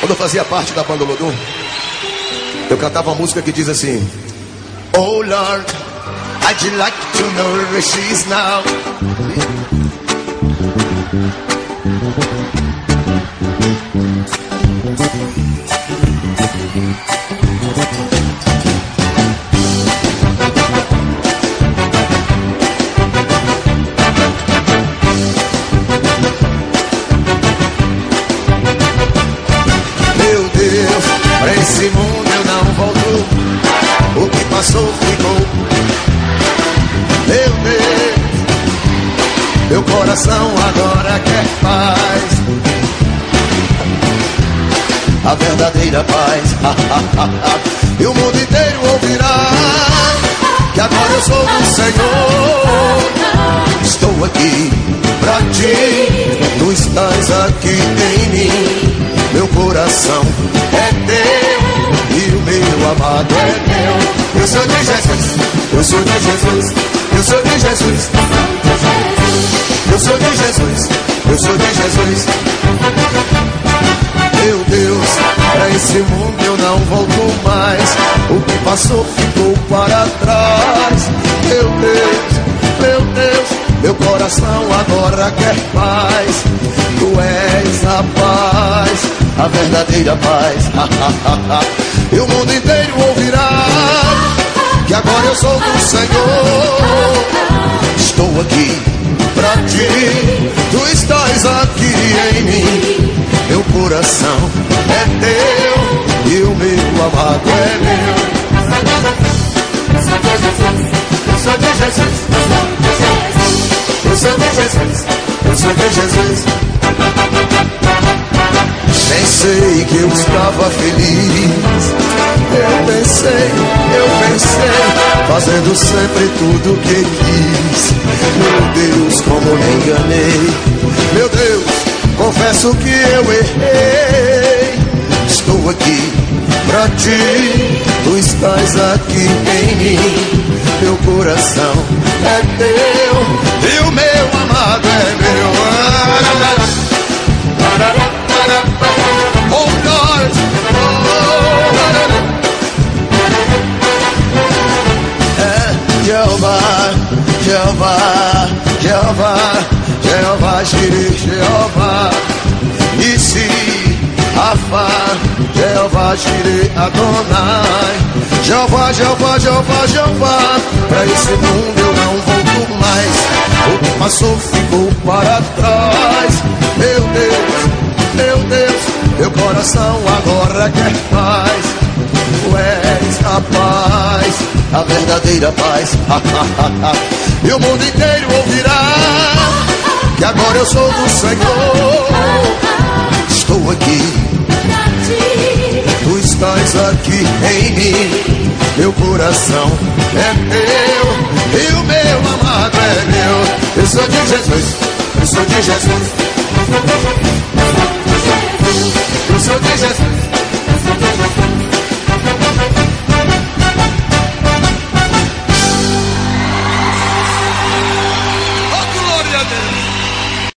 Quando eu fazia parte da banda Lodum, eu cantava uma música que diz assim: Oh Lord, I'd like to know where she's now. Meu coração agora quer paz. A verdadeira paz. e o mundo inteiro ouvirá que agora eu sou do Senhor. Estou aqui pra ti, tu estás aqui em mim. Meu coração é teu e o meu amado é meu. Eu sou de Jesus, eu sou de Jesus, eu sou de Jesus. Sou de Jesus, eu sou de Jesus. Meu Deus, pra esse mundo eu não volto mais. O que passou ficou para trás. Meu Deus, meu Deus, meu coração agora quer paz. Tu és a paz, a verdadeira paz. e o mundo inteiro ouvirá que agora eu sou do Senhor. Coração é teu e o meu amado é meu. Eu sou de Jesus, Eu sou de Jesus, eu sou de Jesus. eu sou de Jesus. Pensei que eu estava feliz. Eu pensei, eu pensei, fazendo sempre tudo que quis. Meu Deus, como me enganei. Confesso que eu errei. Estou aqui pra ti, tu estás aqui em mim. Meu coração é teu e o meu amado é meu. Oh oh, é Jeová, Jeová, Jeová, Jeová, Jeová, Rafa, Jeová, Jireh, Adonai, Jeová, Jeová, Jeová, Jeová, pra esse mundo eu não volto mais, o que passou ficou para trás, meu Deus, meu Deus, meu coração agora quer paz, tu és a paz, a verdadeira paz, e o mundo inteiro ouvirá, que agora eu sou do Senhor, estou aqui aqui em mim, meu coração é teu e o meu amado é meu. Eu sou de Jesus, eu sou de Jesus,